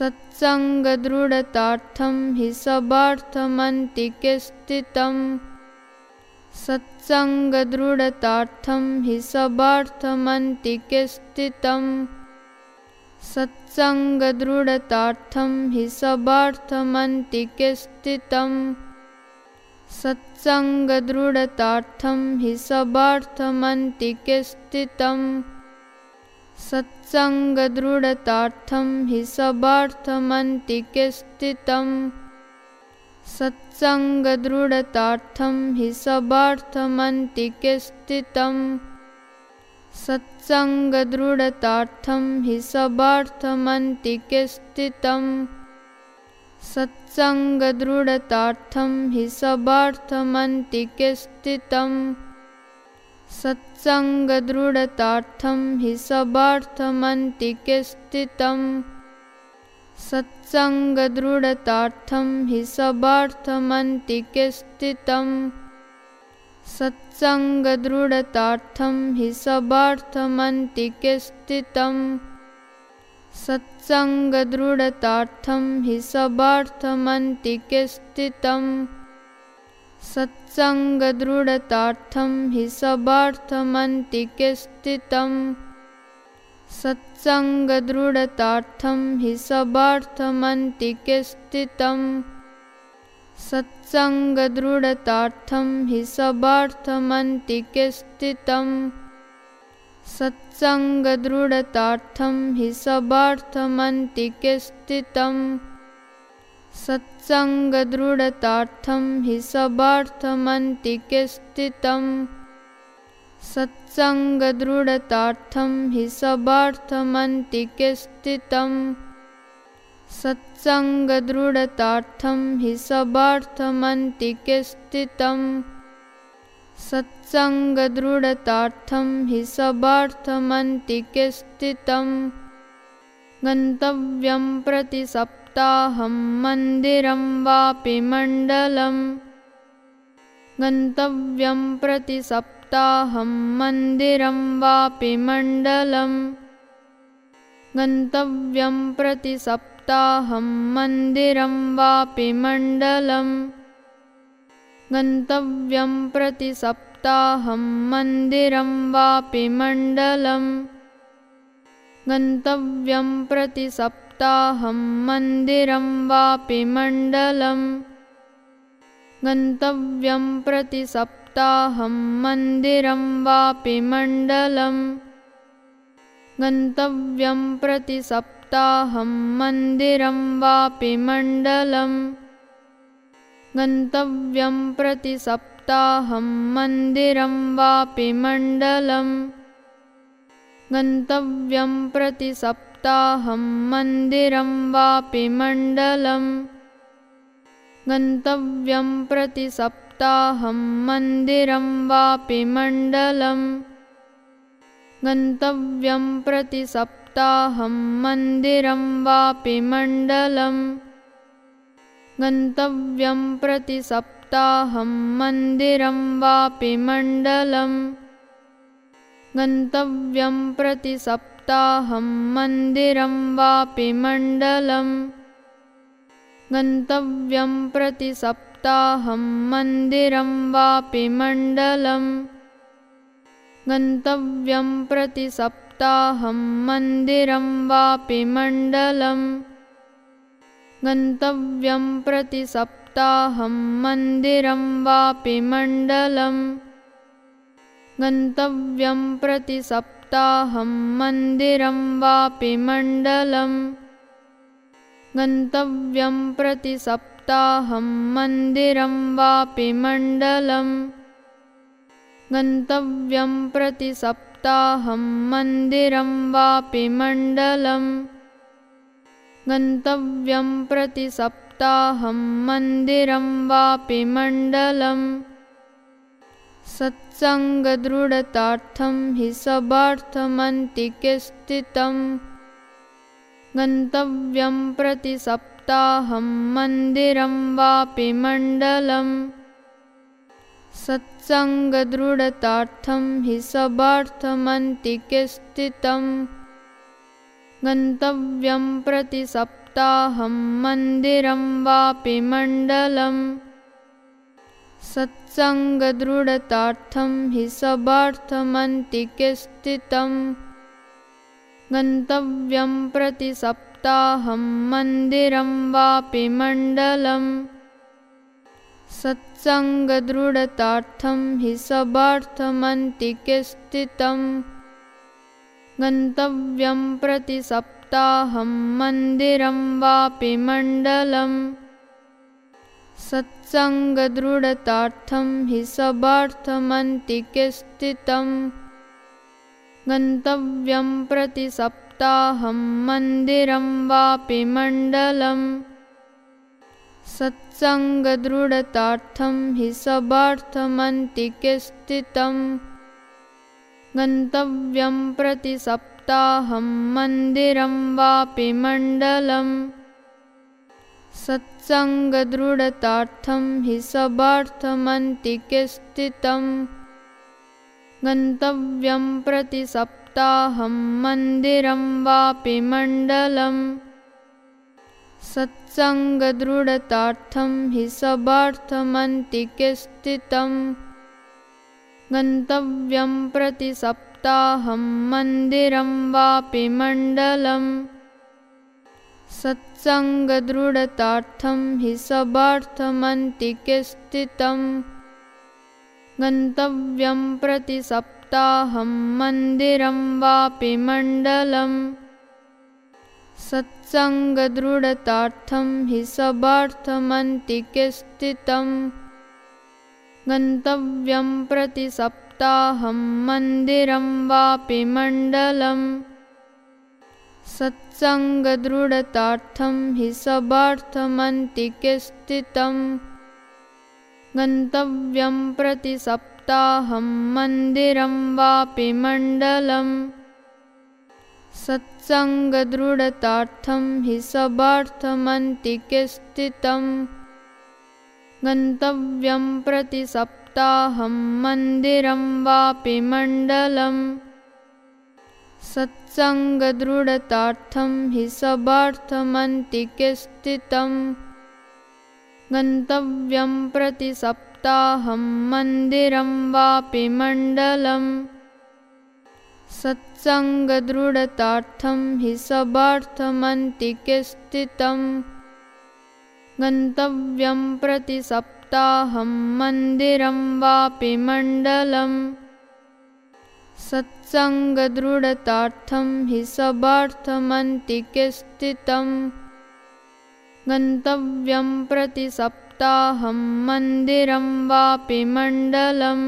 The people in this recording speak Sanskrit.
सत्सङ्गदृढतार्थं हि सबार्थमन्तिके स्थितम् सत्सङ्गदृढतार्थं हि सबार्थमन्तिके स्थितम् सत्सङ्गदृढतार्थं हि सबार्थमन्तिके स्थितम् सत्सङ्गदृढतार्थं हि सबार्थमन्तिके स्थितम् सत्सङ्गदृढतार्थं हि सबार्थमन्तिके स्थितम् सत्सङ्गदृढतार्थं हि सबार्थमन्तिके स्थितम् सत्सङ्गदृढतार्थं हि सबार्थमन्तिके स्थितम् सत्सङ्गदृढतार्थं हि सबार्थमन्तिके स्थितम् सत्सङ्गदृढतार्थं हि सबार्थमन्तिके स्थितम् सत्सङ्गदृढतार्थं हि सबार्थमन्तिके स्थितम् सत्सङ्गदृढतार्थं हि सबार्थमन्तिके स्थितम् सत्सङ्गदृढतार्थं हि सबार्थमन्तिके स्थितम् सत्सङ्गदृढतार्थं हि सबार्थमन्तिके स्थितम् सत्सङ्गदृढतार्थं हि सबार्थमन्तिके स्थितम् सत्सङ्गदृढतार्थं हि सबार्थमन्तिके स्थितम् सत्सङ्गदृढतार्थं हि सबार्थमन्तिके स्थितम् सत्सङ्गदृढतार्थं हि सबार्थमन्तिके स्थितम् सत्सङ्गदृढतार्थं हि सबार्थमन्तिके स्थितम् सत्सङ्गदृढतार्थं हि सबार्थमन्तिके स्थितम् सत्सङ्गदृढतार्थं सबार्थमन्तिके स्थितम् गन्तव्यं प्रति सप्ताहं मन्दिरं वापि मण्डलम् गन्तव्यं प्रति सप्ताहं मन्दिरं वापि मण्डलम् गन्तव्यं प्रति सप्ताहं मन्दिरं वापि मण्डलम् गन्तव्यं प्रति सप्ताहं मन्दिरं वापि मण्डलम् गन्तव्यं प्रति सप्ताहं मन्दिरं वापि मण्डलम्। गन्तव्यं प्रति सप्ताहं मन्दिरं वापि मण्डलम्। गन्तव्यं प्रति सप्ताहं मन्दिरं वापि मण्डलम्। गन्तव्यं प्रति सप्ताहं मन्दिरं वापि मण्डलम्। गन्तव्यं प्रति सप्ताहं मन्दिरं वापि मण्डलम्। गन्तव्यं प्रति सप्ताहं मन्दिरं वापि मण्डलम्। गन्तव्यं प्रति सप्ताहं मन्दिरं वापि मण्डलम्। गन्तव्यं प्रति सप्ताहं मन्दिरं वापि मण्डलम्। गन्तव्यं प्रति सप्ताहं मन्दिरं वापि मण्डलम् गन्तव्यं प्रति सप्ताहं मन्दिरं वापि मण्डलम् गन्तव्यं प्रति सप्ताहं मन्दिरं वापि मण्डलम् गन्तव्यं प्रति सप्ताहं मन्दिरं वापि मण्डलम् गन्तव्यं प्रति सप्ताहं मन्दिरं वापि मण्डलम्। गन्तव्यं प्रति सप्ताहं मन्दिरं वापि मण्डलम्। गन्तव्यं प्रति सप्ताहं मन्दिरं वापि मण्डलम्। गन्तव्यं प्रति सप्ताहं मन्दिरं वापि मण्डलम् सत्सङ्गदृढतार्थं हि सबार्थमन्तिके स्थितम् गन्तव्यं प्रति सप्ताहं मन्दिरं वापि मण्डलम् सत्सङ्गदृढतार्थं हि सबार्थमन्तिके स्थितम् गन्तव्यं प्रति सप्ताहं मन्दिरं वापि मण्डलम् सत्सङ्गदृढतार्थं हि सबार्थमन्तिके स्थितम् गन्तव्यं प्रति सप्ताहं मन्दिरं वापि मण्डलम्। सत्सङ्गदृढतार्थं हि सबार्थमन्तिके स्थितम् गन्तव्यं प्रति सप्ताहं मन्दिरं वापि मण्डलम् सबार्थमन्तिके स्थितम् गन्तव्यं प्रति सप्ताहं मन्दिरं वापि मण्डलम्। सत्सङ्गदृढतार्थं स्थितम् गन्तव्यं प्रति सप्ताहं मन्दिरं वापि मण्डलम् सत्सङ्गदृढतार्थं हि सबार्थमन्तिके स्थितम् गन्तव्यं प्रति सप्ताहं मन्दिरं वापि मण्डलम् सत्सङ्गदृढतार्थं हि सबार्थमन्तिके स्थितम् गन्तव्यं प्रति सप्ताहं मन्दिरं वापि मण्डलम् सत्सङ्गदृढतार्थं हि सबार्थमन्तिके स्थितम् गन्तव्यं प्रति सप्ताहं मन्दिरं वापि मण्डलम्। सत्सङ्गदृढतार्थं सबार्थमन्तिके स्थितम् गन्तव्यं प्रति सप्ताहं मन्दिरं वापि मण्डलम् सत्सङ्गदृढतार्थं हि सबार्थमन्तिके स्थितम् गन्तव्यं प्रति सप्ताहं मन्दिरं वापि मण्डलम् सत्सङ्गदृढतार्थं हि सबार्थमन्तिके स्थितम् गन्तव्यं प्रति सप्ताहं मन्दिरं वापि मण्डलम् सत्सङ्गदृढतार्थं हि सबार्थमन्तिके स्थितम् गन्तव्यं प्रति सप्ताहं मन्दिरं वापि मण्डलम्। सत्सङ्गदृढतार्थं हि सबार्थमन्तिके स्थितम् गन्तव्यं प्रति सप्ताहं मन्दिरं वापि मण्डलम् सत्सङ्गदृढतार्थं हि सबार्थमन्तिके स्थितम् गन्तव्यं प्रति सप्ताहं मन्दिरं वापि मण्डलम्